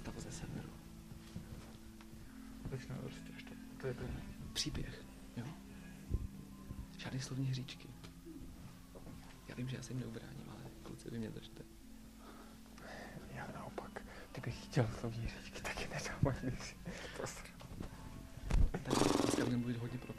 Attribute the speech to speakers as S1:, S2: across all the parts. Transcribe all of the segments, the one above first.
S1: Postava ze severu.
S2: Začne prostě ještě. To je to.
S1: Příběh, jo? Žádný slovní hříčky. Já vím, že já se jim neubráním, ale kluci, vy mě držte.
S2: Já naopak. Kdybych chtěl slovní říčky, tak je nedám, ani si prostor.
S1: Takže dneska budeme mluvit hodně pro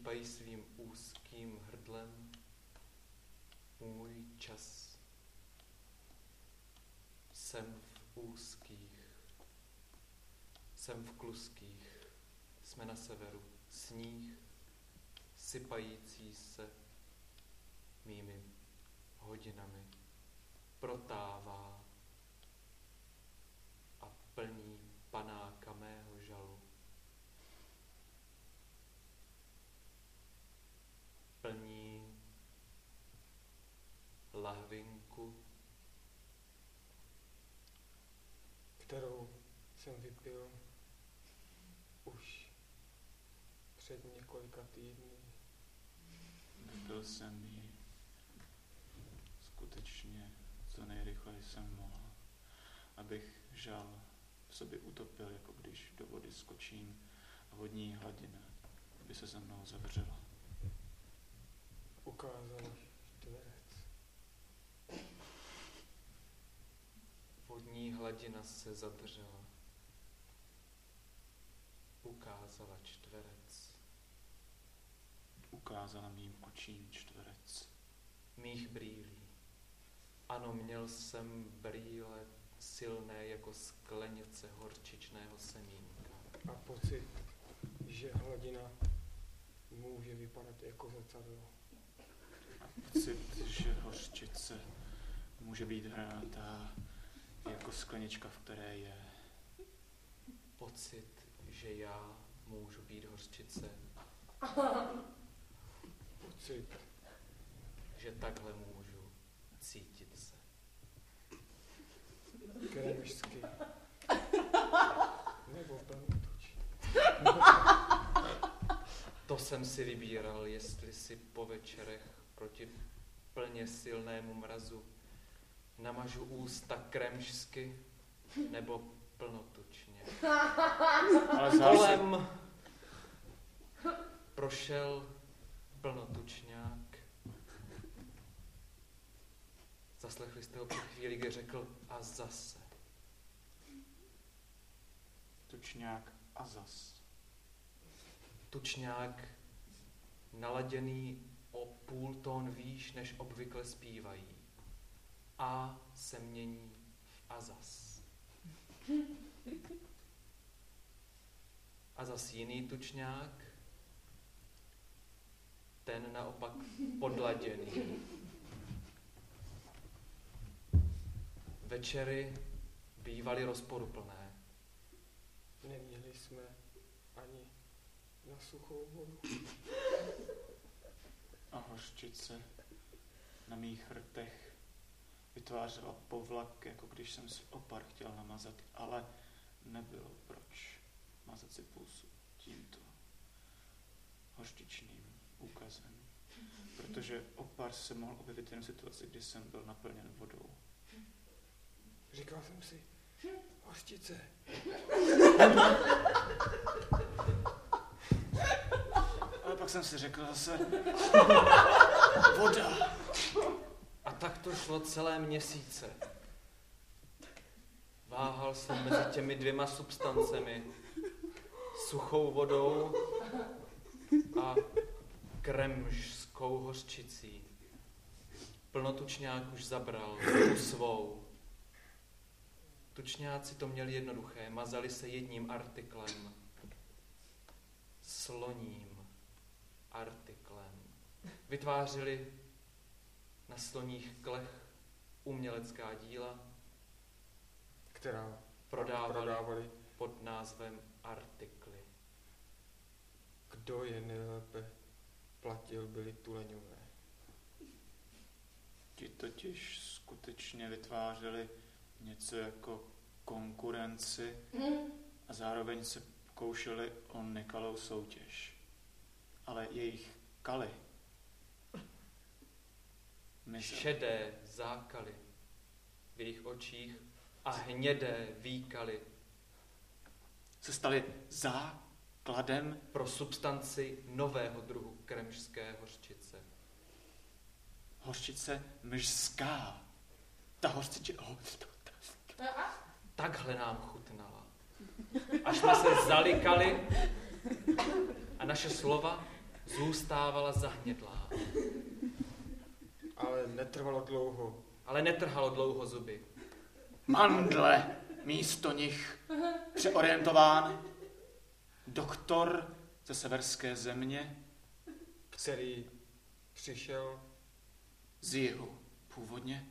S3: přesýpají svým úzkým hrdlem můj čas. Jsem v úzkých, jsem v kluských, jsme na severu, sníh, sypající se mými hodinami protává a plní panáka mého žalu. Plní lahvinku,
S2: kterou jsem vypil už před několika týdny.
S1: Vypil jsem ji skutečně co nejrychleji jsem mohl, abych žal v sobě utopil, jako když do vody skočím a vodní hladina by se za mnou zavřela.
S2: Ukázal čtverec.
S3: vodní hladina se zadržela. Ukázala čtverec.
S1: Ukázala mým očím čtverec.
S3: mých brýlí. Ano, měl jsem brýle silné jako sklenice horčičného semínka.
S2: A pocit, že hladina může vypadat jako zrcadlo.
S1: A pocit, že hořčice může být hranatá jako sklenička, v které je.
S3: Pocit, že já můžu být hořčice,
S2: Pocit,
S3: že takhle můžu cítit se.
S2: kremžsky. Nebo plnotuč.
S3: To jsem si vybíral, jestli si po večerech proti plně silnému mrazu namažu ústa kremžsky nebo plnotučně.
S1: Ale zase,
S3: Kolem prošel plnotučňák. Zaslechli jste ho před chvíli, kdy řekl a zase.
S1: tučňák a zas.
S3: Tučňák naladěný o půl tón výš, než obvykle zpívají. A se mění v azas. A zas jiný tučňák, ten naopak podladěný. Večery bývaly rozporuplné.
S2: Neměli jsme ani na suchou vodu.
S1: A hořčice na mých rtech vytvářela povlak, jako když jsem si opar chtěl namazat, ale nebylo proč mazat si pusu tímto hořčičným úkazem. Protože opar se mohl objevit jen v situaci, kdy jsem byl naplněn vodou.
S2: Říkal jsem si, hořčice.
S1: Ale pak jsem si řekl zase, voda.
S3: A tak to šlo celé měsíce. Váhal jsem mezi těmi dvěma substancemi. Suchou vodou a kremžskou hořčicí. Plnotučňák už zabral tu svou. Tučňáci to měli jednoduché, mazali se jedním artiklem. Sloním artiklem. Vytvářeli na sloních klech umělecká díla,
S2: která
S3: prodávali
S2: prodávali.
S3: pod názvem artikly.
S2: Kdo je nejlépe platil, byli tuleňové.
S1: Ti totiž skutečně vytvářeli něco jako konkurenci a zároveň se pokoušeli o nekalou soutěž. Ale jejich kaly mizely.
S3: Šedé zákaly v jejich očích a hnědé výkaly
S1: se staly základem
S3: pro substanci nového druhu kremžské hořčice.
S1: hořčice mžská. Ta hořčice... Oh,
S3: Takhle nám chutnala. Až jsme se zalikali a naše slova zůstávala zahnědlá.
S2: Ale netrvalo dlouho.
S3: Ale netrhalo dlouho zuby.
S1: mandle místo nich přeorientován. Doktor ze severské země
S2: který přišel
S1: z jihu původně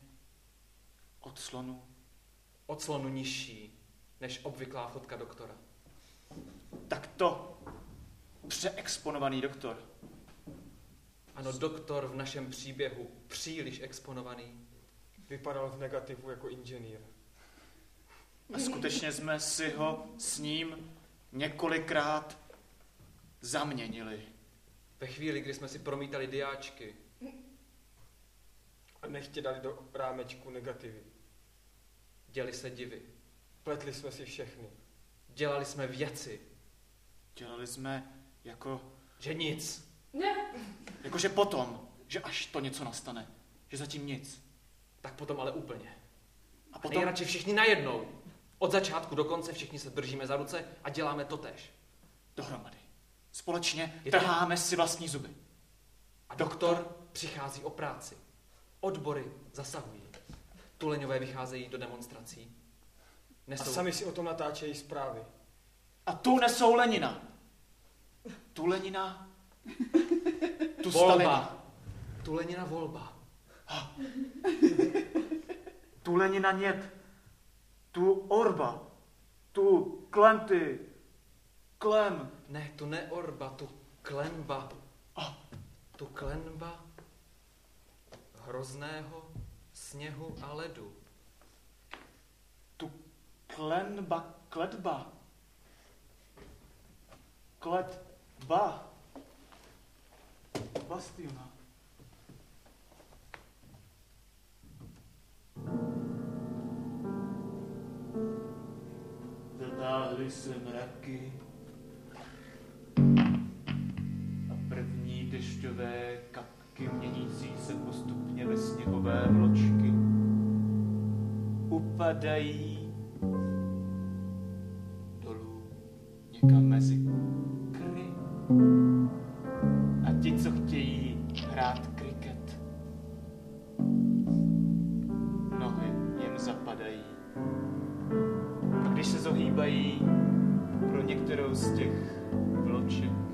S1: od slonu
S3: Od slonu nižší než obvyklá fotka doktora.
S1: Tak to přeexponovaný doktor.
S3: Ano, doktor v našem příběhu příliš exponovaný.
S2: Vypadal v negativu jako inženýr.
S1: A skutečně jsme si ho s ním několikrát zaměnili.
S3: Ve chvíli, kdy jsme si promítali diáčky,
S2: A nechtě dali do rámečku negativy.
S3: děli se divy.
S2: Pletli jsme si všechny.
S3: Dělali jsme věci,
S1: Dělali jsme jako,
S3: že nic.
S1: jakože potom, že až to něco nastane, že zatím nic.
S3: Tak potom ale úplně.
S1: A
S3: Potom...
S1: potom,
S3: Nejradši všichni najednou. Od začátku do konce všichni se držíme za ruce a děláme to tež.
S1: dohromady. Společně
S3: Je to-
S1: trháme si vlastní zuby.
S3: A doktor přichází o práci. Odbory zasahují. Tuleňové vycházejí do demonstrací.
S2: A
S3: Nesou...
S2: sami si o tom natáčejí zprávy.
S1: A tu nesou Lenina. Tu Lenina, tu
S3: volba.
S1: Stalina.
S3: Tulenina volba.
S1: Tu Lenina nět. Tu Orba. Tu Klenty. Klem.
S3: Ne, tu ne orba, tu klenba.
S1: A.
S3: Tu klenba hrozného sněhu a ledu.
S1: Tu klenba, kletba. Kletba. Bastiona. Zatáhly se mraky dešťové kapky měnící se postupně ve sněhové vločky upadají dolů někam mezi kry. A ti, co chtějí hrát kriket, nohy jim zapadají. A když se zohýbají pro některou z těch vloček,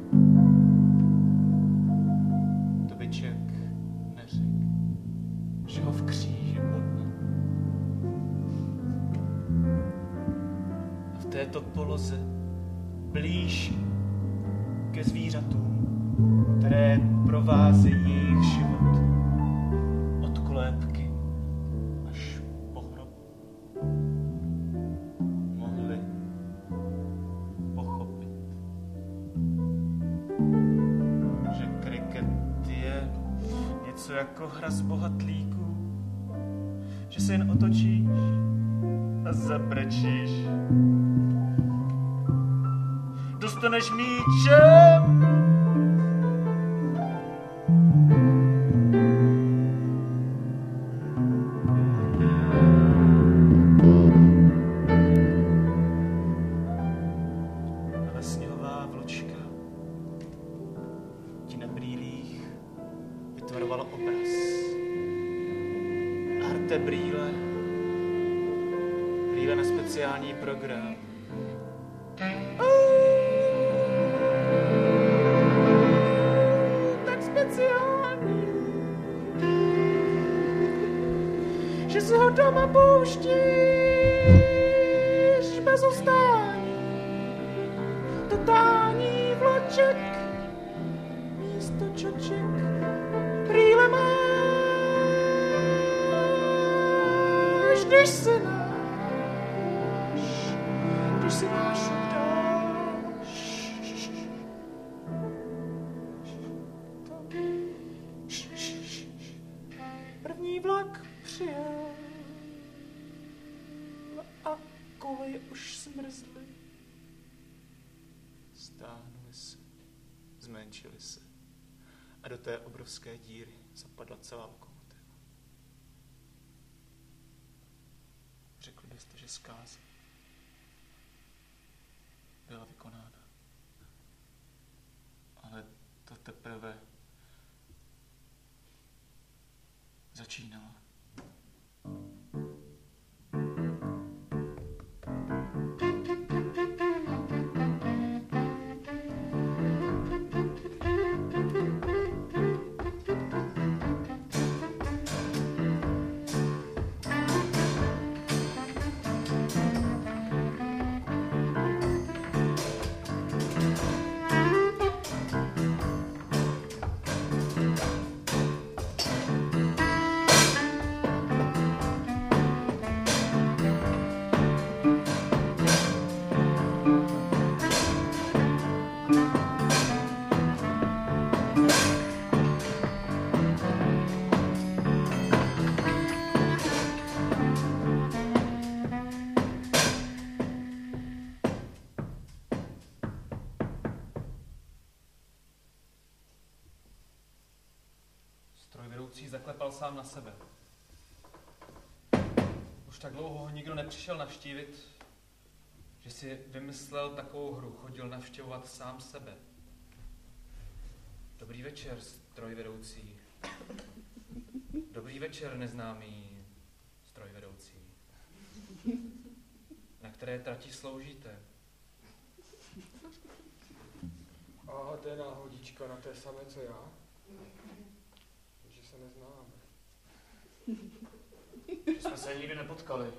S1: této poloze blíž ke zvířatům, které provázejí jejich život od kolébky až po hrob. Mohli pochopit, že kriket je něco jako hra z bohatlíků, že se jen otočíš a zabrečíš. stănești me ce Že zkáza byla vykonána. Ale to teprve začínalo.
S3: Sám na sebe. Už tak dlouho ho nikdo nepřišel navštívit, že si vymyslel takovou hru, chodil navštěvovat sám sebe. Dobrý večer, strojvedoucí. Dobrý večer, neznámý strojvedoucí. Na které trati sloužíte?
S2: A to je náhodička na té samé, co já. Že se neznáme.
S1: Že jsme se nikdy nepotkali.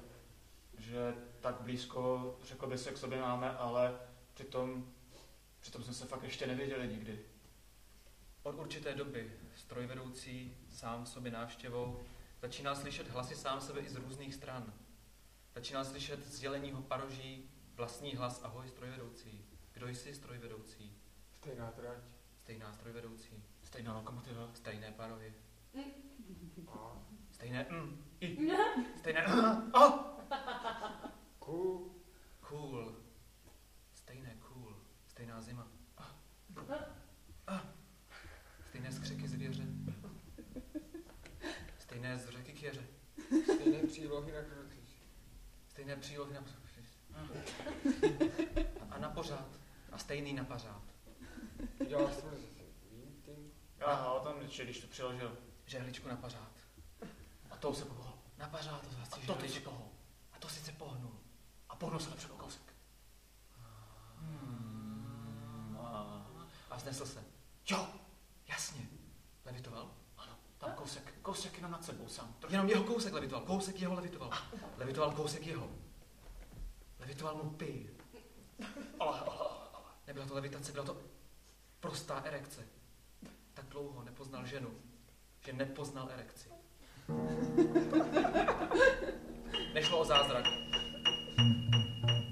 S1: Že tak blízko, řekl by se, k sobě máme, ale přitom, přitom jsme se fakt ještě nevěděli nikdy.
S3: Od určité doby strojvedoucí sám sobě návštěvou začíná slyšet hlasy sám sebe i z různých stran. Začíná slyšet z jeleního paroží vlastní hlas Ahoj strojvedoucí. Kdo jsi strojvedoucí?
S2: Stejná trať.
S3: Stejná strojvedoucí.
S1: Stejná lokomotiva.
S3: Stejné parohy.
S2: A
S3: Stejné mm, i. Stejné a.
S2: ku.
S3: Cool. Stejné cool. Stejná zima. A. A. Stejné skřeky zvěře. Stejné z řeky k jeře.
S2: Stejné přílohy na krotič.
S3: Stejné přílohy na... A na pořád. A stejný na pořád.
S2: Udělal jsem Vím,
S1: Aha, o tom když to přiložil.
S3: Žehličku na pařád.
S1: A to se pohnul.
S3: Na pařád to zase
S1: A to
S3: žehličku.
S1: pohnul.
S3: A to sice pohnul.
S1: A pohnul se lepší o kousek. Hmm, a...
S3: A vznesl se.
S1: Jo,
S3: Jasně. Levitoval?
S1: ano, tam kousek, kousek jenom nad sebou sám. Trošku.
S3: Jenom jeho kousek levitoval. Kousek jeho levitoval. Levitoval kousek jeho. Levitoval mu py.
S1: Ale, ale, ale.
S3: Nebyla to levitace, byla to prostá erekce. Tak dlouho nepoznal ženu, že nepoznal erekci. Nešlo o zázrak.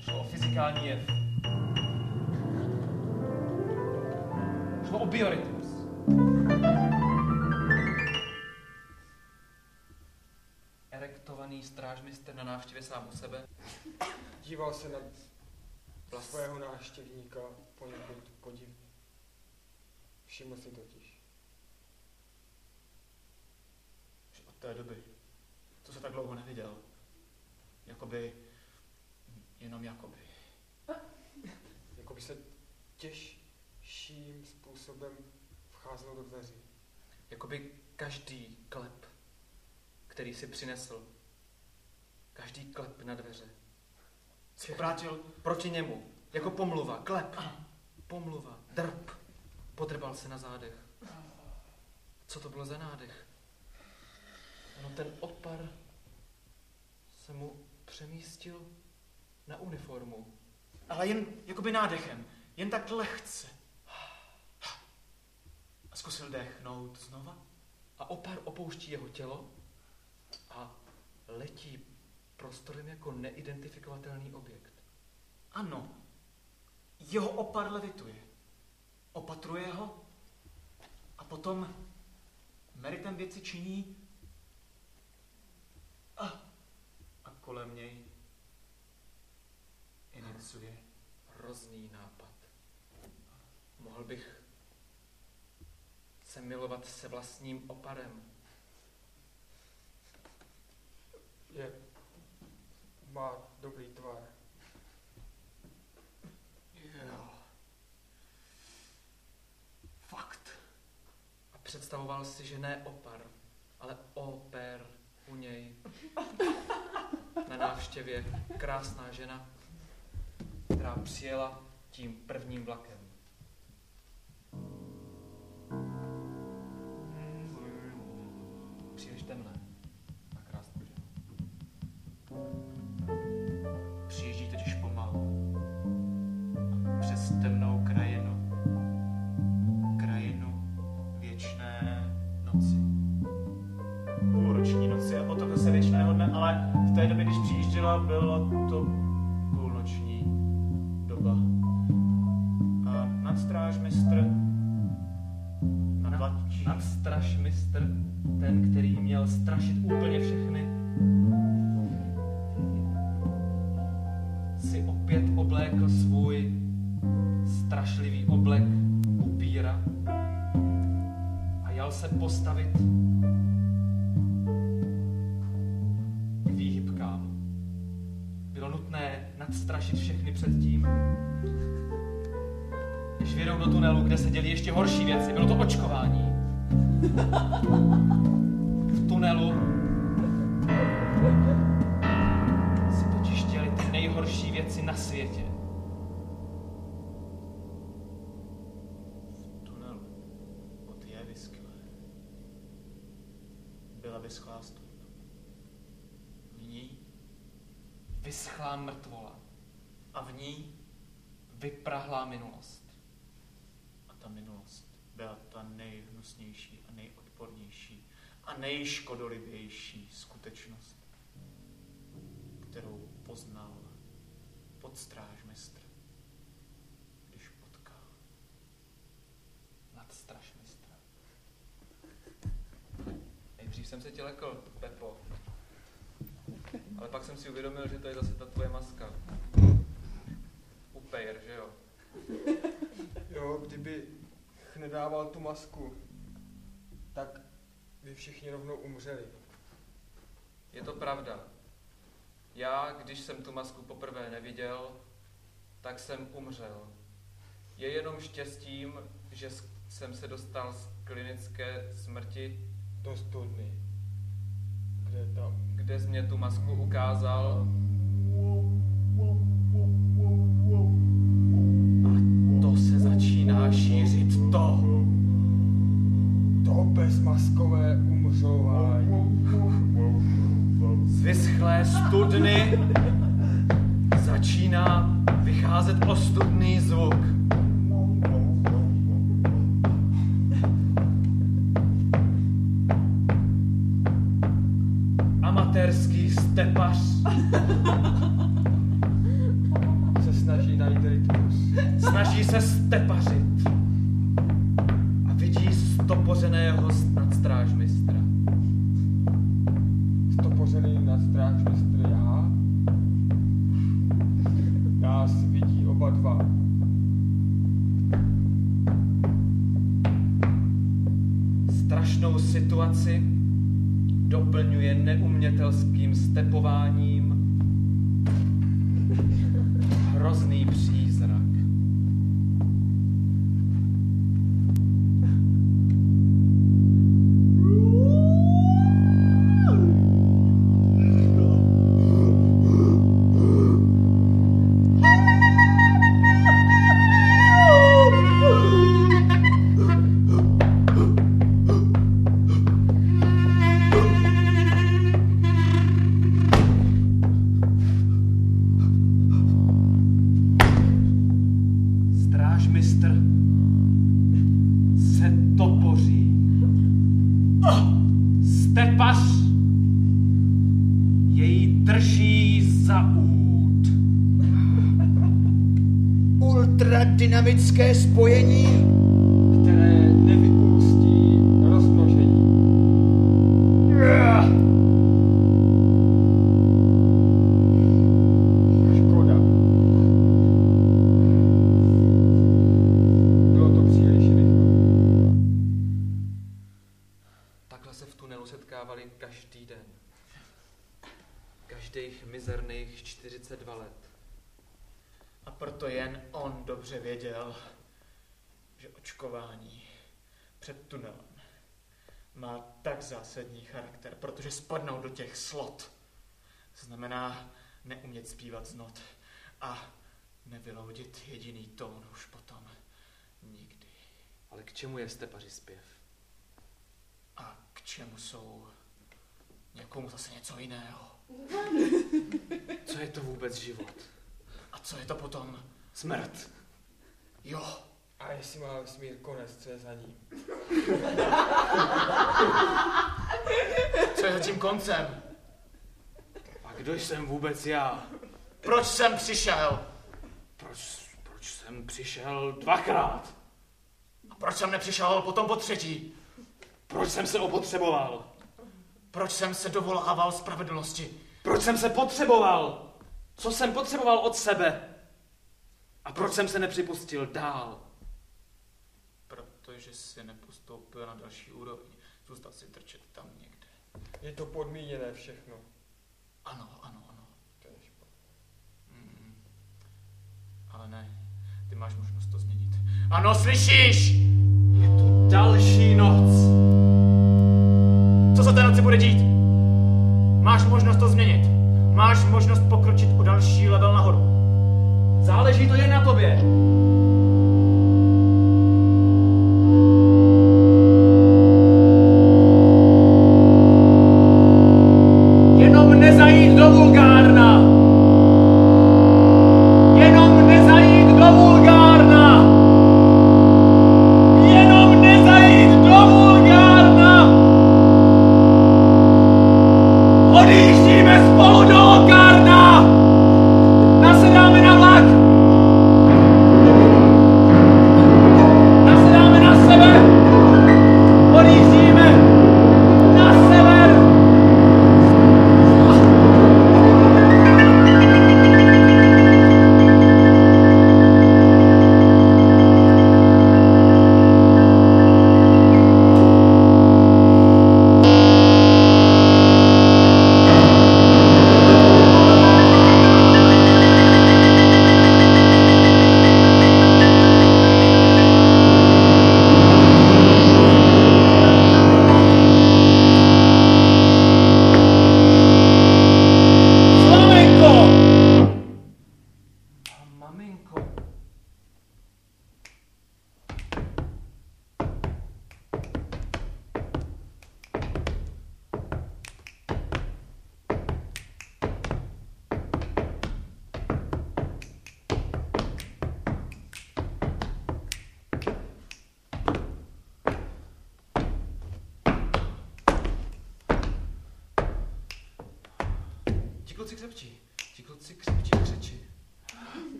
S3: Šlo o fyzikální jev. Šlo o biorytmus. Erektovaný strážmistr na návštěvě sám u sebe.
S2: Díval se na svého návštěvníka poněkud podiv. Všiml si totiž.
S1: Že Od té doby, co se tak dlouho neviděl, jakoby, jenom jakoby.
S2: Jako by se těžším způsobem vcházelo do dveří.
S3: Jakoby každý klep, který si přinesl, každý klep na dveře,
S1: Se obrátil,
S3: proti němu, jako pomluva, klep, pomluva, drp, podrbal se na zádech. Co to bylo za nádech? No ten opar se mu přemístil na uniformu.
S1: ale jen jakoby nádechem, jen tak lehce. A zkusil dechnout znova.
S3: A opar opouští jeho tělo a letí prostorem jako neidentifikovatelný objekt.
S1: Ano, jeho opar levituje. Opatruje ho a potom meritem věci činí a, a kolem něj iniciuje.
S3: Hrozný nápad. Mohl bych se milovat se vlastním oparem.
S2: Je, má dobrý tvar.
S1: Jo. Fakt.
S3: A představoval si, že ne opar, ale oper u něj. Na návštěvě krásná žena, která přijela tím prvním vlakem. Příliš temné na krásnou ženu.
S1: V té době, když přijížděla, bylo to půlnoční doba. A nadstrážmistr na
S3: Na-
S1: platí.
S3: Nadstrašmistr, ten, který měl strašit úplně všechny, si opět oblékl svůj strašlivý oblek upíra a jal se postavit nadstrašit všechny před tím, než vědou do tunelu, kde se děli ještě horší věci. Bylo to očkování. V tunelu si totiž děli ty nejhorší věci na světě.
S1: V tunelu od Jevy skvělé byla vyschlá studna. V ní
S3: Vyschlá mrtvola. A v ní vyprahlá minulost.
S1: a ta minulost byla ta nejhnusnější a nejodpornější a nejškodolivější skutečnost, kterou poznal podstrážmistr, když potkal.
S3: Nadstraž mistra. Nejdřív jsem se tě lekl, Pepo. Ale pak jsem si uvědomil, že to je zase ta tvoje maska. Upejr, že jo?
S2: Jo, kdyby nedával tu masku, tak by všichni rovnou umřeli.
S3: Je to pravda. Já, když jsem tu masku poprvé neviděl, tak jsem umřel. Je jenom štěstím, že jsem se dostal z klinické smrti,
S2: Do studny. Kde tam?
S3: kde jsi mě tu masku ukázal. A to se začíná šířit to.
S2: To bezmaskové umřování.
S3: Z vyschlé studny začíná vycházet ostudný zvuk. Amatérský stepař
S2: Se snaží najít rytmus.
S3: snaží se stepařit stopořeného nadstrážmistra.
S2: Stopořený na stráž mistr já. Nás vidí oba dva.
S3: Strašnou situaci doplňuje neumětelským stepováním hrozný přízrak.
S4: Ultradynamické spojení.
S1: Někomu zase něco jiného?
S3: Co je to vůbec život?
S1: A co je to potom?
S3: Smrt.
S1: Jo,
S2: A jestli má vesmír konec, co je za ním?
S1: co je za tím koncem?
S3: A kdo jsem vůbec já?
S1: Proč jsem přišel?
S3: Proč, proč jsem přišel dvakrát?
S1: A proč jsem nepřišel potom po třetí?
S3: Proč jsem se opotřeboval?
S1: Proč jsem se dovolával spravedlnosti?
S3: Proč jsem se potřeboval? Co jsem potřeboval od sebe? A proč jsem se nepřipustil dál?
S1: Protože si nepostoupil na další úroveň. Zůstal si trčet tam někde.
S2: Je to podmíněné všechno.
S1: Ano, ano, ano.
S2: To je špatné.
S1: Mm, ale ne, ty máš možnost to změnit.
S3: Ano, slyšíš? Je to další noc. Co se té noci bude dít? Máš možnost to změnit. Máš možnost pokročit o další level nahoru. Záleží to jen na tobě.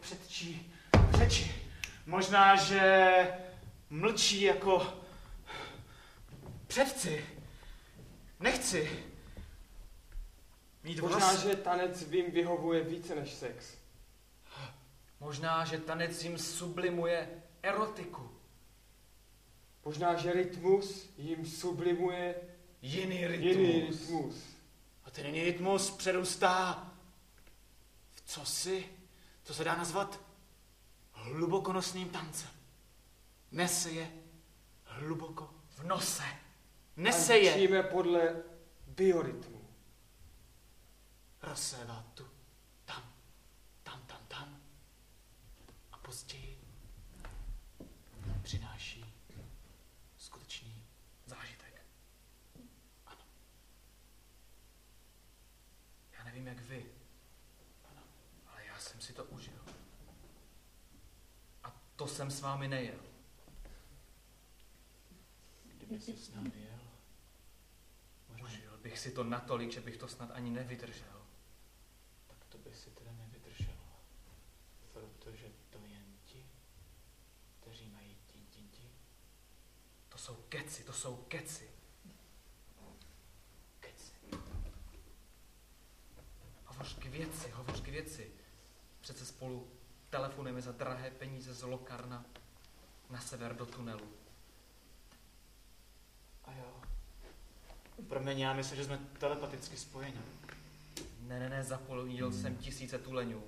S1: Předčí řeči. Možná, že mlčí jako předci. Nechci mít
S2: Možná,
S1: Možná,
S2: že tanec vím vyhovuje více než sex.
S3: Možná, že tanec jim sublimuje erotiku.
S2: Možná, že rytmus jim sublimuje
S3: Jiný
S2: jiný rytmus.
S1: A ten jiný rytmus přerůstá v cosi, co se dá nazvat hlubokonosným tancem. Nese je hluboko
S3: V nose.
S1: Nese je.
S2: Podle biorytmu.
S1: rozsévá tu, tam, tam, tam, tam a později přináší skutečný
S3: Zážitek. Já nevím, jak vy, ale já jsem si to užil. A to jsem s vámi nejel.
S1: Kdyby si s námi jel, možná,
S3: Užil bych si to natolik, že bych to snad ani nevydržel.
S1: tak to by si teda nevydržel. Protože to jen ti, kteří mají ti, ti, ti,
S3: To jsou keci, to jsou keci.
S1: keci.
S3: Hovoř k věci, hovoř k věci. Přece spolu telefonujeme za drahé peníze z Lokarna na sever do tunelu.
S1: A jo. Promiň, já myslím, že jsme telepaticky spojeni.
S3: Ne, ne, ne, zapolnil jsem tisíce tuleňů,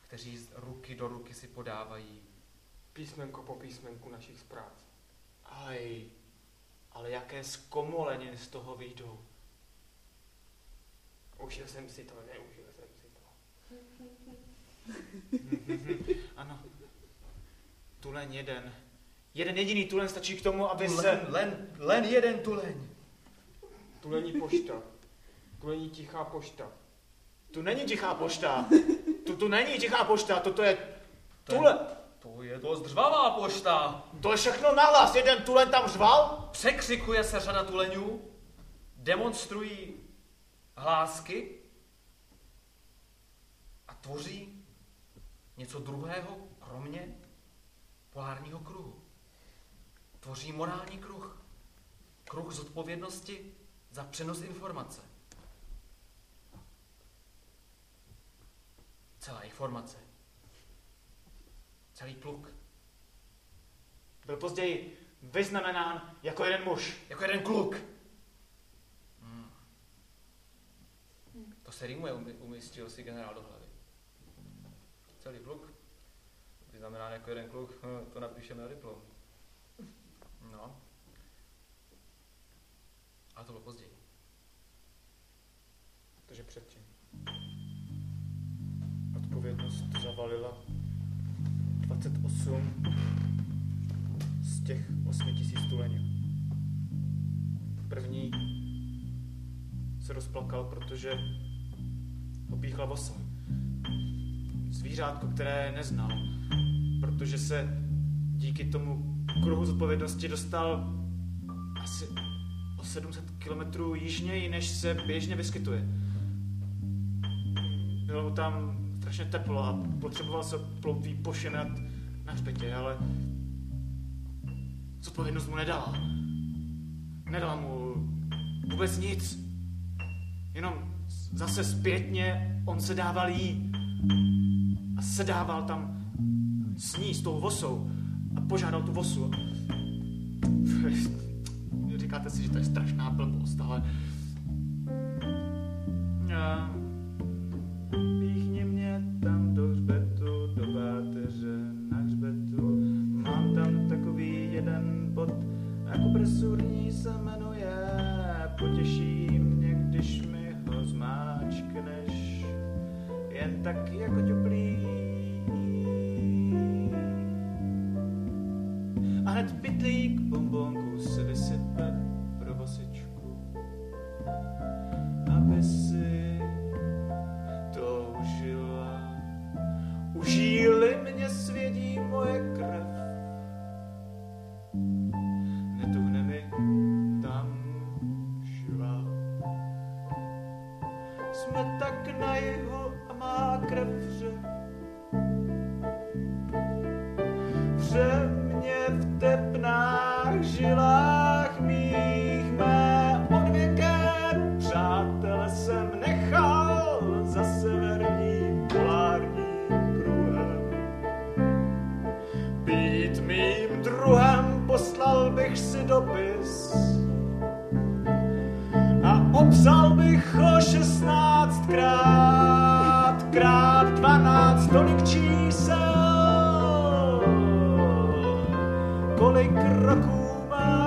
S3: kteří z ruky do ruky si podávají.
S2: Písmenko po písmenku našich zpráv.
S1: Aj, ale jaké zkomoleniny z toho výjdou.
S2: Užil jsem si to, neužil jsem si to.
S1: Ano. Tuleň jeden. Jeden jediný tuleň stačí k tomu, aby
S3: Len,
S1: se...
S3: len, len jeden tuleň.
S2: Tu není pošta. Tu není tichá pošta.
S1: Tu není tichá pošta. Tu, tu není tichá pošta, toto je...
S3: To je-
S1: Tule...
S3: To je dost řvavá pošta.
S1: To je všechno nahlas. Jeden tuleň tam řval.
S3: Překřikuje se řada tuleňů, demonstrují hlásky a tvoří něco druhého, kromě polárního kruhu. Tvoří morální kruh. Kruh zodpovědnosti za přenos informace. Celá informace. Celý pluk.
S1: Byl později vyznamenán jako jeden muž.
S3: Jako jeden kluk. Hmm. To se rýmuje, umístil si generál do hlavy. Celý kluk znamená jako jeden kluk, hm, to napíšeme na diplom. No. A to bylo později.
S1: Takže předtím. Odpovědnost zavalila 28 z těch 8 tisíc tuleňů. První se rozplakal, protože ho píchla vosa. Zvířátko, které neznal, protože se díky tomu kruhu zodpovědnosti dostal asi o 700 kilometrů jižněji, než se běžně vyskytuje. Bylo mu tam strašně teplo a potřeboval se ploutví pošenat na hřbetě, ale zodpovědnost mu nedala. Nedala mu vůbec nic. Jenom zase zpětně on se dával jí sedával tam s ní, s tou vosou a požádal tu vosu. Říkáte si, že to je strašná blbost, ale...
S3: A... goodbye.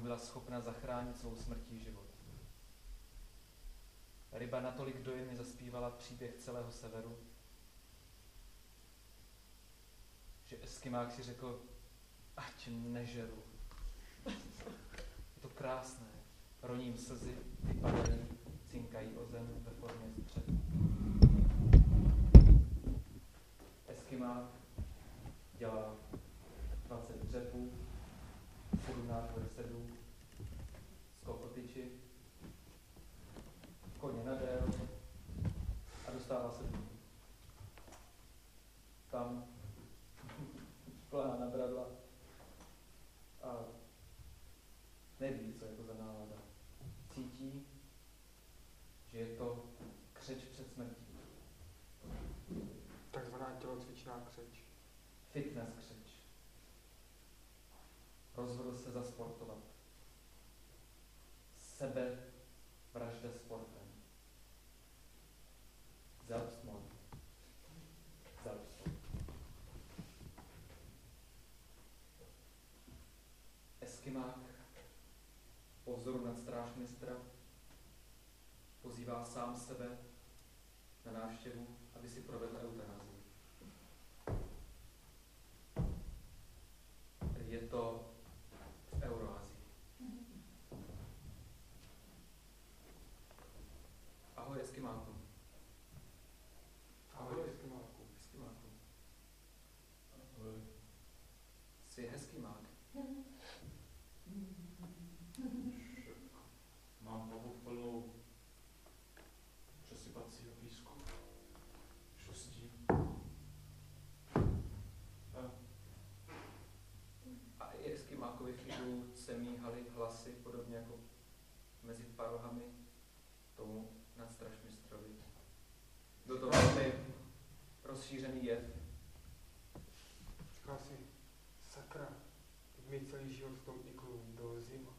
S3: Byla schopna zachránit svou smrtí život. Ryba natolik dojemně zaspívala příběh celého severu, že Eskimák si řekl, ať nežeru. Je to krásné. Roním slzy, vypadaný, cinkají o zem ve formě střed. Eskimák dělá 20 dřepů, 17 versedů, skok o tyči, koně na dél a dostává se domů. Tam plná na bradla a neví, co je to za nálada. Cítí, že je to křeč před smrtí.
S2: Takzvaná tělocvičná křeč.
S3: Fitness křeč. Rozhodl se zasportovat. Sebe vražda sportem. Selbstmord. Selbstmord. Eskimák po vzoru nad strážmistra pozývá sám sebe na návštěvu, aby si provedl eutanázii. Je to v Euroázii. Ahoj Eskimáku.
S2: Ahoj, Eskimáku.
S3: Eskimáku. Ahoj. Jsi hezký mák.
S1: Mám hlavu plnou přesypacího písku. Šustí. A
S3: A i Eskimákovi v Idu se míhaly hlasy, podobně jako mezi parohami tomu nadstrašmistrovi. Byl to velmi rozšířený jev.
S2: Říkal si, sakra, teď mi celý život v tom iglu byl zima.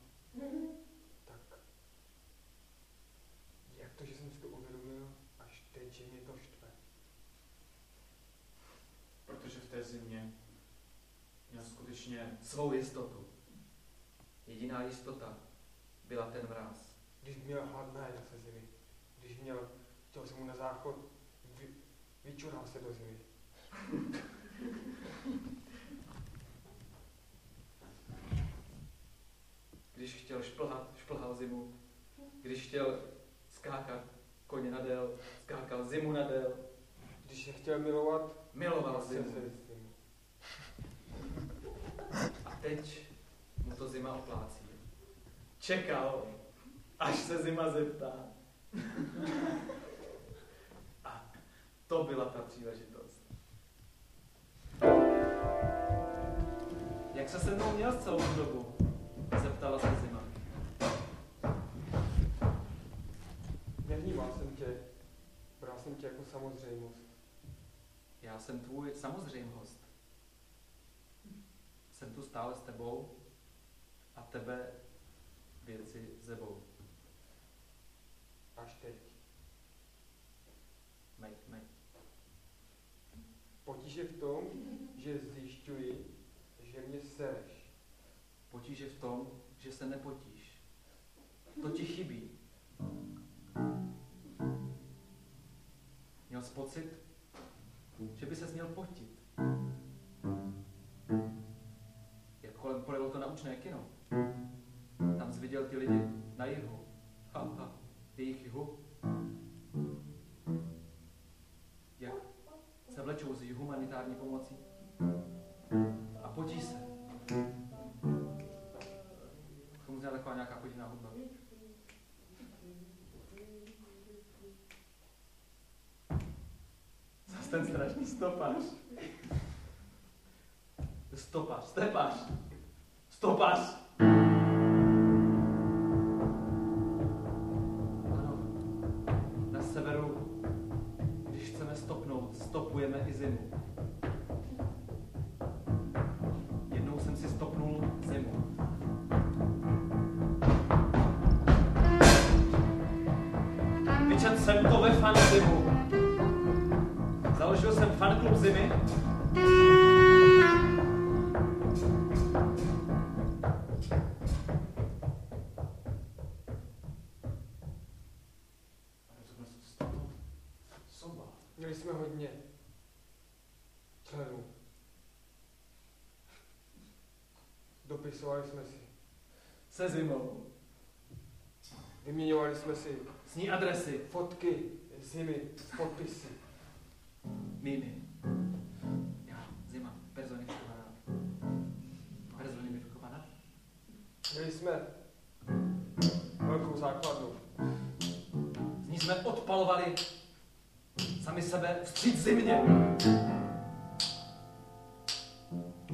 S2: Tak, jak to, že jsem si to uvědomil, až teď, že mě to štve?
S1: protože v té zimě měl skutečně
S3: Svou jistotu. Jediná jistota byla ten mráz.
S2: Když měl hlad na se zimy, když měl, chtěl jsem mu na záchod, vy, vyčural se do zimy.
S3: Když chtěl šplhat, šplhal zimu. Když chtěl skákat koně na dél, skákal zimu na dél.
S2: Když se chtěl milovat,
S3: Miloval zimu.
S2: se tím.
S3: A teď mu to zima oplácí. Čekal, až se zima zeptá. A to byla ta příležitost. Jak se se mnou měl celou dobu? Zeptala se zima.
S2: Nevnímal jsem tě, bral jsem tě jako samozřejmost.
S3: Já jsem tvůj samozřejmost. Jsem tu stále s tebou a tebe věci zebou.
S2: Až teď.
S3: Mej, mej.
S2: Potíž je v tom, že zjišťuji, že mě sereš.
S3: Potíž je v tom, že se nepotíš. To ti chybí. Měl jsi pocit, že by se měl potit. Jak kolem projelo to naučné kino. Viděl ty lidi na jihu. Ha, ha, jejich jihu. Jak se vlečou z humanitární pomocí. A potí se. K tomu zněla taková nějaká podivná hudba. Zas ten strašný stopář. Stopář, stepář. Stopář. potřebujeme i zimu. Jednou jsem si stopnul zimu. Vyčet jsem to ve fanzimu. Založil jsem fanklub zimy.
S2: Členů. Dopisovali jsme si.
S3: Se zimou.
S2: Vyměňovali jsme si
S3: S ní adresy.
S2: fotky zimy s podpisy.
S3: Mými. Já, zima, personifikovaná. Personifikovaná?
S2: Měli jsme velkou základnu.
S3: Z ní jsme odpalovali sami sebe vstříc zimě.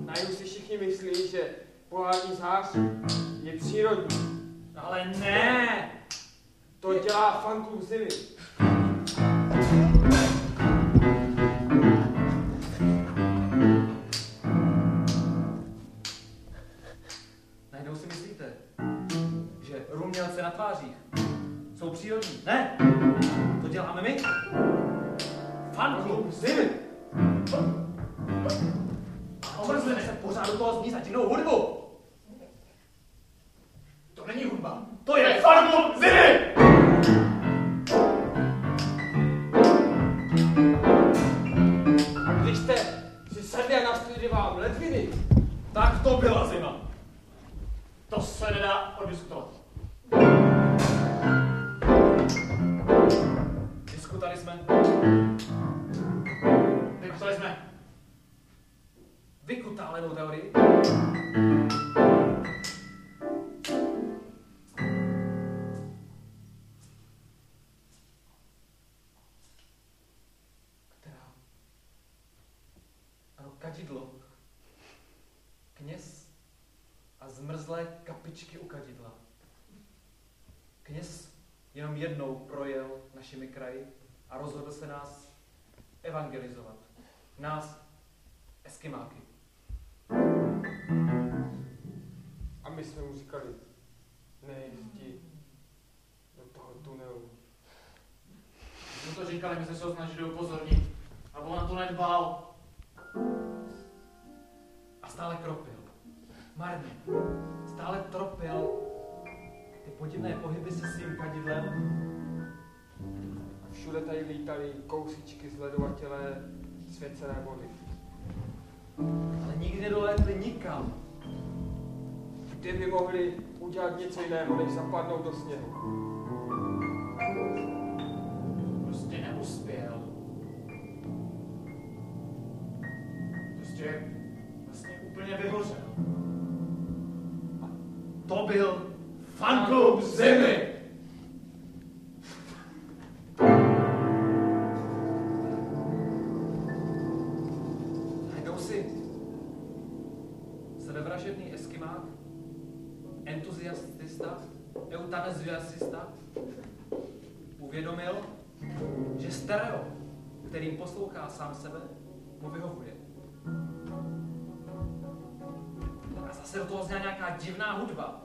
S2: Najednou si všichni myslí, že polární zář je přírodní.
S3: Ale ne!
S2: To dělá fanklub zimy.
S3: Najednou si myslíte, že rumělce na tvářích jsou přírodní. Ne! To děláme my. Fanklub zimy. A omrzliny se pořád do toho zní jenom jednou projel našimi kraji a rozhodl se nás evangelizovat. Nás, eskimáky.
S2: a my jsme mu říkali, nejdi do toho tunelu.
S5: My to říkali, my jsme se ho snažili upozornit. A on na to nedbal.
S3: A stále kropil. Marně. Stále tropil ty podivné pohyby se svým kadidlem.
S2: A všude tady lítaly kousičky zledovatělé svěcené vody.
S3: Ale nikdy nedolétli nikam.
S2: Kdy by mohli udělat něco jiného, než zapadnout do sněhu.
S3: Divná hudba.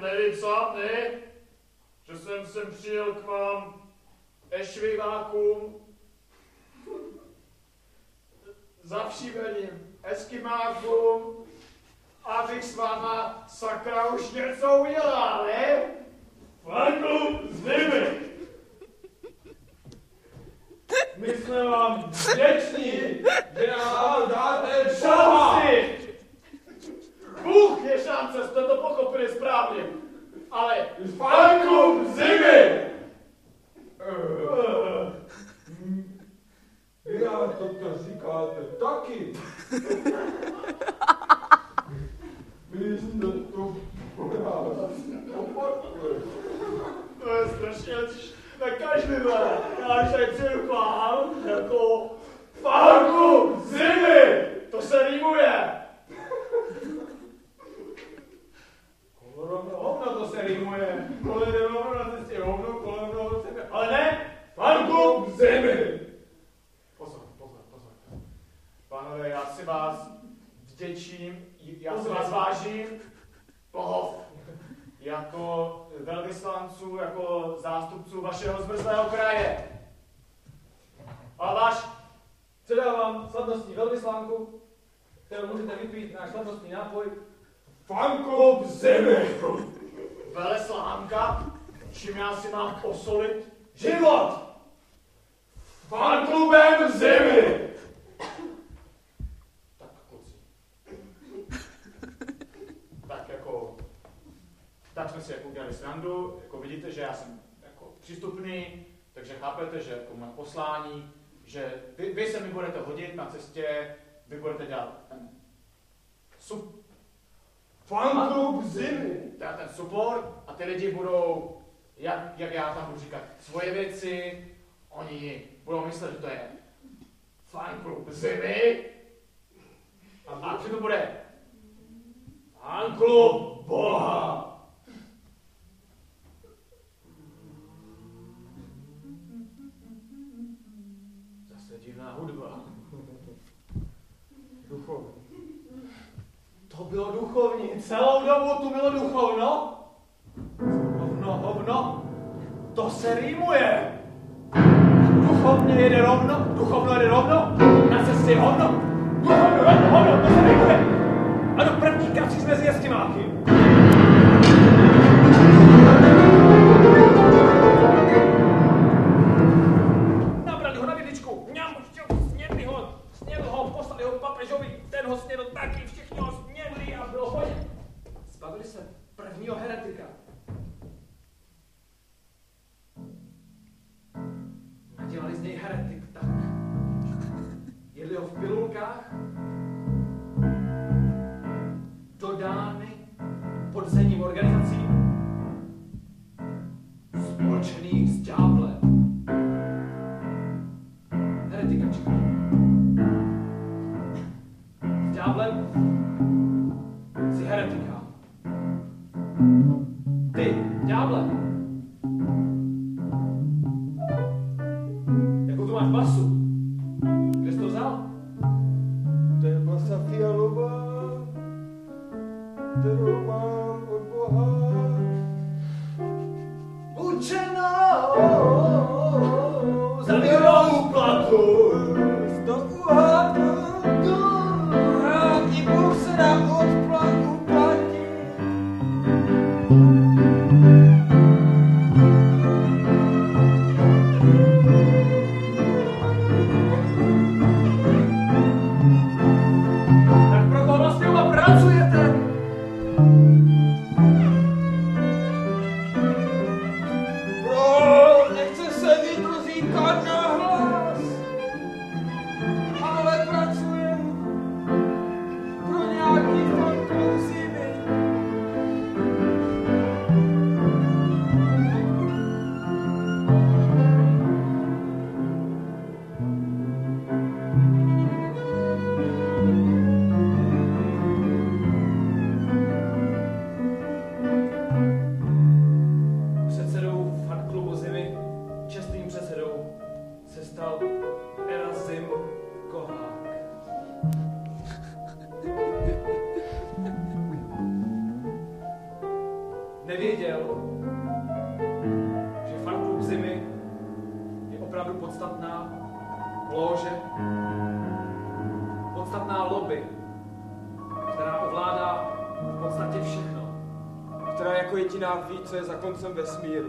S1: Nejvíc sám, ne? Že jsem sem přijel k vám ešvivákům, zavšíveným eskimákům, abych s váma sakra už něco udělal, ne? Fanklub z nimi! My jsme vám vděční, že nám dáte šanci!
S3: Bůh je šance, jste to pochopili správně. Ale fanklub zimy!
S2: Já to, to říkáte taky. Vy jste to.
S3: To je strašně nekažlivé. Já se přichám jako fanklub zimy! To se rýmuje! Kolem hovno to se rýmuje. Kolem hovno na cestě hovno, kolem hovno sebe. Ale ne, fanklub zimy! Pozor, pozor, pozor. Pánové, já si vás vděčím, já si vás vážím. Pohov. Jako velvyslanců, jako zástupců vašeho zmrzlého kraje. A váš
S6: Předávám slavnostní velvyslánku, kterou můžete vypít náš slavnostní nápoj.
S3: Fanklub zimy! Veleslánka, čím já si mám osolit život! Fanklubem zimy! Tak, kluci. Tak jako, tak jsme si jako udělali srandu, jako vidíte, že já jsem jako přístupný, takže chápete, že jako moje poslání, že vy, vy se mi budete hodit na cestě, vy budete dělat ten sup,
S2: Fanklub zimy.
S3: teda ten support a ty lidi budou, jak, jak já tam budu říkat, svoje věci, oni budou myslet, že to je fanklub zimy a, a přitom bude fanklub boha. Zase divná hudba.
S2: Duchovní.
S3: To bylo duchovní. Celou dobu tu bylo duchovno. Hovno, hovno. To se rýmuje. Duchovně jede rovno, duchovno jede rovno, na cestě hovno. Duchovno, hovno, hovno, to se rýmuje. Ano, první kapřík mezi jeskimáky. Nabrali
S2: co je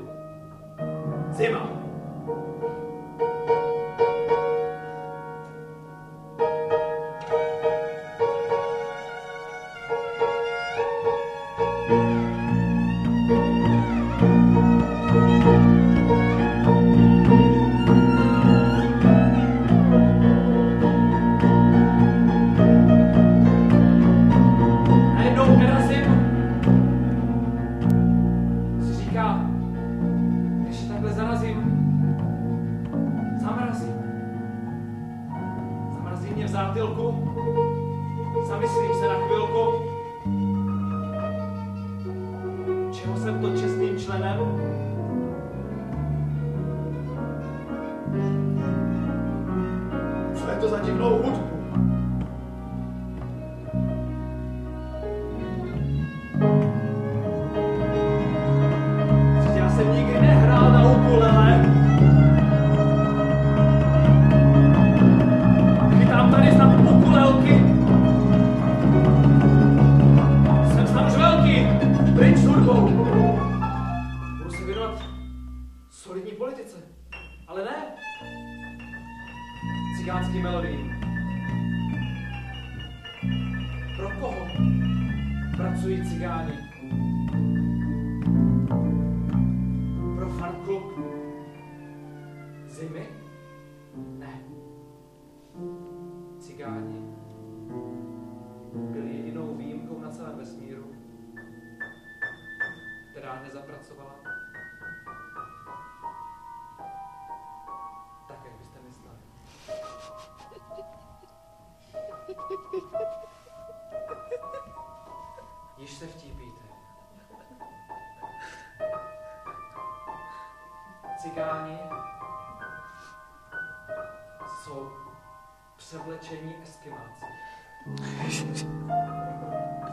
S3: převlečení eskimáci.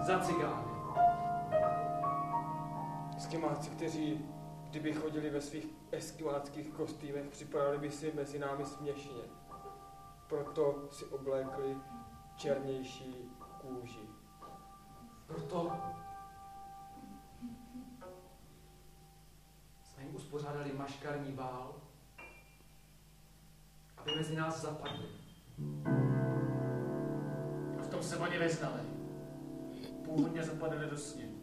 S3: Za cigány.
S2: Eskimáci, kteří, kdyby chodili ve svých eskimáckých kostýmech, připadali by si mezi námi směšně. Proto si oblékli černější kůži.
S3: Proto jsme jim uspořádali maškarní bál, aby mezi nás zapadli.
S1: A v tom se oni vyznali. Původně zapadali do sněhu.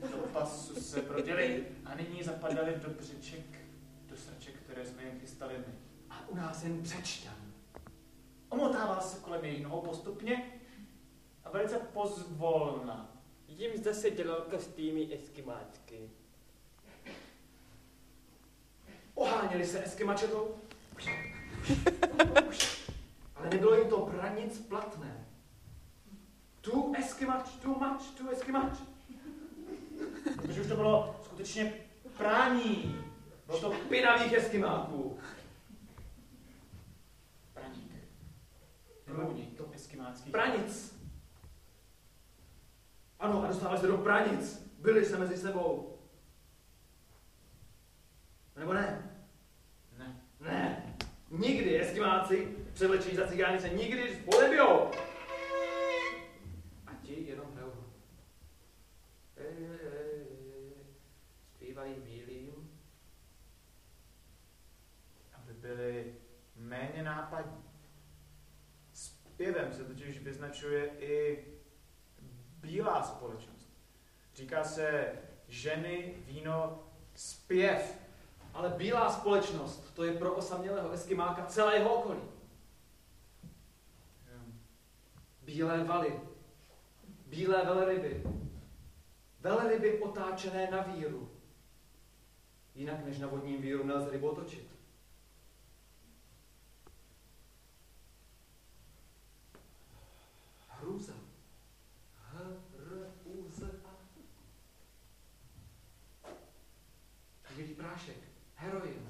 S1: Do pasu se brodili a nyní zapadali do břiček, do srček, které jsme jim chystali my.
S3: A u nás jen přečťan.
S1: Omotával se kolem jejich nohou postupně a velice pozvolna.
S2: Jim zde se dělal kostýmy eskimácky.
S3: Oháněli se eskimačetou, ale nebylo jim to pro nic platné. Tu eskimač, tu mač, tu eskimač.
S1: Protože už to bylo skutečně prání. Bylo to
S3: Pinavých eskimáků.
S1: praník. Průnik to eskimáckých.
S3: Pranic. Ano, a dostávali se do pranic. Byli se mezi sebou. Nebo ne?
S1: Ne.
S3: Ne. Nikdy eskimáci převlečení za cigány se nikdy spolu nebijou. A ti jenom hrajou. Zpívají bílým.
S1: Aby byli méně nápadní. Zpěvem se totiž vyznačuje i bílá společnost. Říká se ženy, víno, zpěv.
S3: Ale bílá společnost, to je pro osamělého eskimáka celé jeho okolí. Bílé valy, bílé velryby, velryby otáčené na víru. Jinak než na vodním víru nelze rybu otočit. Hrůza. H-R-U-Z-A. Bílý prášek. Heroin.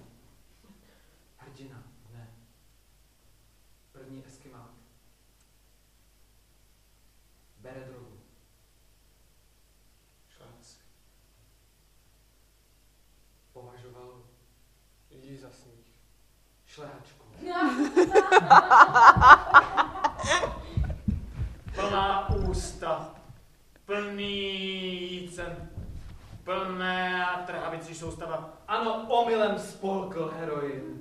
S3: Hrdina. Ne. První eskimák. Bere drogu.
S1: Šláci.
S3: Považoval
S2: Jí za sníh.
S3: šlehačku.
S1: Plná ústa, plný jícen, plné trhavicí soustava.
S3: Ano, omylem spolkl heroin.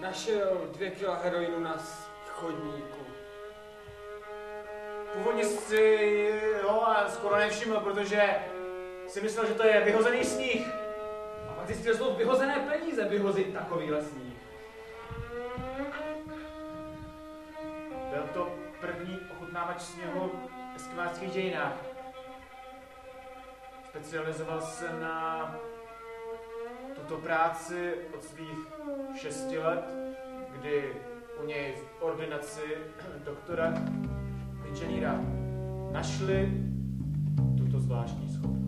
S2: Našel dvě kila heroinu na chodníku.
S1: Původně si ho skoro nevšiml, protože si myslel, že to je vyhozený sníh.
S3: A pak zjistil, že jsou vyhozené peníze vyhozit takový lesník.
S1: Byl to první ochutnávač sněhu v eskimáckých dějinách. Specializoval se na tuto práci od svých šesti let, kdy u něj v ordinaci doktora inženýra našli tuto zvláštní schopnost.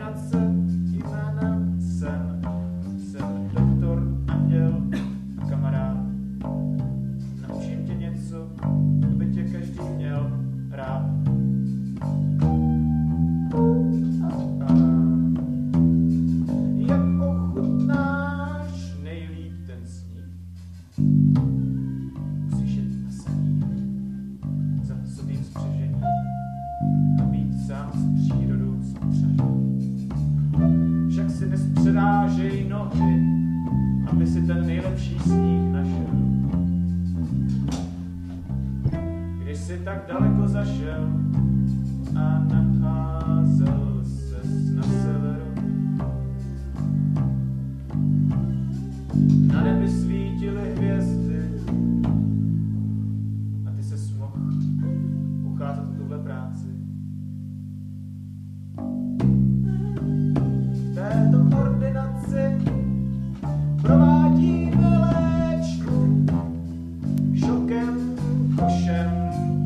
S1: not so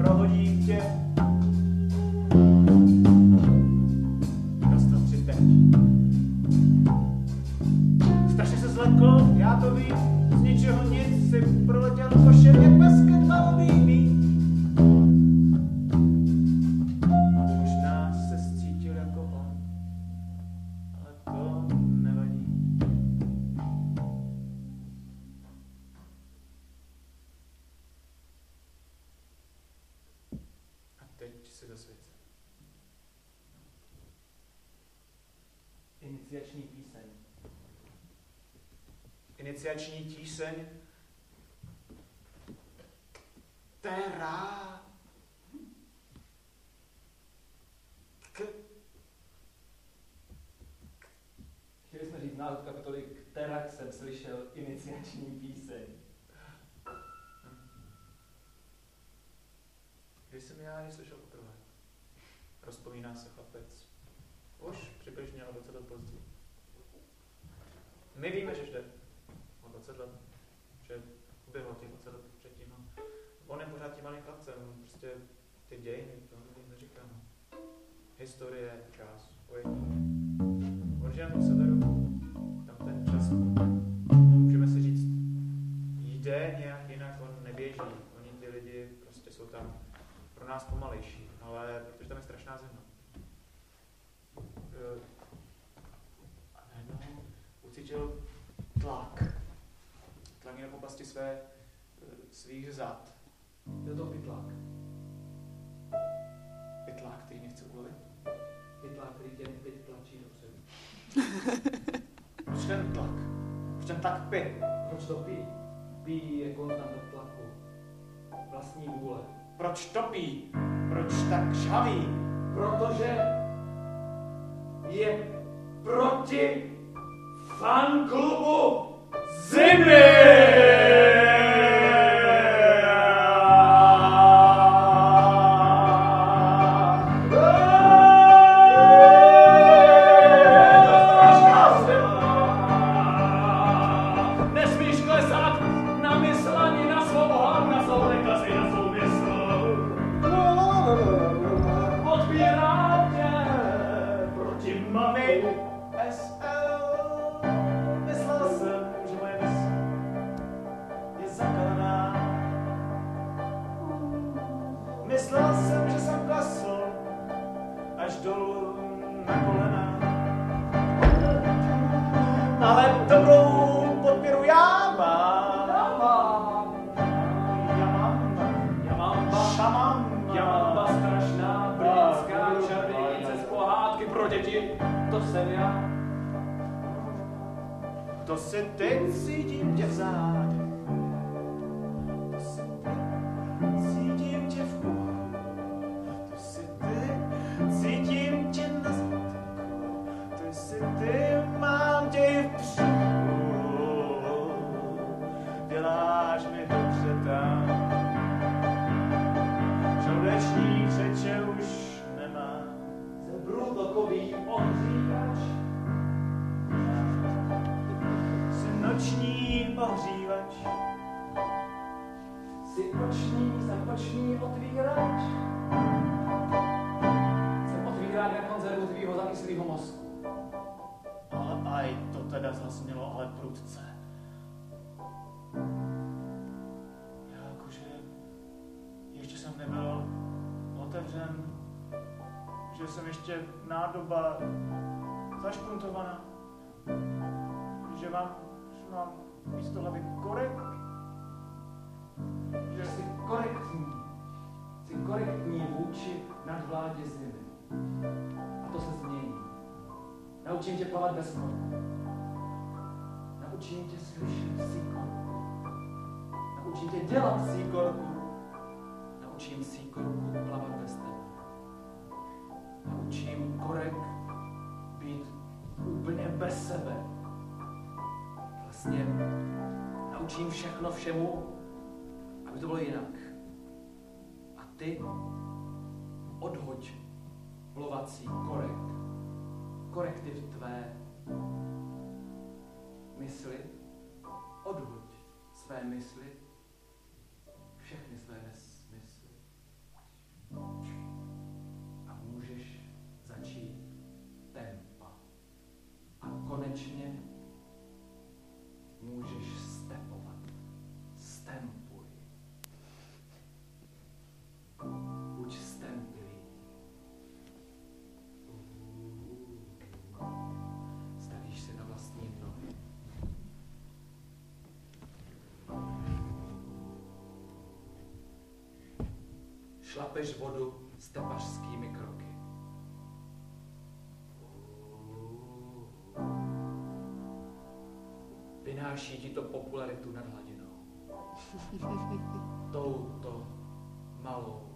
S1: prohodím tě. Dostat si teď. Strašně se zlekl, já to vím. existenční tíseň, která k...
S4: Chtěli jsme říct název kapitoly, která jsem slyšel iniciační píseň.
S1: Když jsem já ji slyšel poprvé, rozpomíná se chlapec. Už přibližně o docela později. My víme, že jde. dějiny, to neříkáme. Historie čas pojetí. On žije na severu, tam ten čas, můžeme si říct, jde nějak jinak, on neběží. Oni ty lidi prostě jsou tam pro nás pomalejší, ale protože tam je strašná zima. A najednou ucítil tlak. Tlak jen v oblasti své, eh, svých zad.
S4: je to opitlak. Přem tak pi.
S1: Proč
S4: to pí? Pí je konstanta tlaku. Vlastní vůle.
S1: Proč to pí? Proč tak žhaví?
S4: Protože je proti fanklubu
S1: Zimy! Že jsem ještě nádoba zašpuntovaná, že mám, že mám místo hlavy korek,
S3: Že jsi korektní. Jsi korektní vůči nadvládě zimy. A to se změní. Naučím tě plavat bez korku. Naučím tě slyšet síkorku. Naučím tě dělat síkorku. Naučím síkorku plavat bez tebe. Naučím korek být úplně bez sebe. Vlastně naučím všechno všemu, aby to bylo jinak. A ty odhoď lovací korekt, korektiv tvé mysli, odhoď své mysli, konečně můžeš stepovat. Stempuj. Buď stemplý. Stavíš se na vlastní nohy. Šlapeš vodu stepařskými kroky. Vynáší ti to popularitu nad hladinou. Touto malou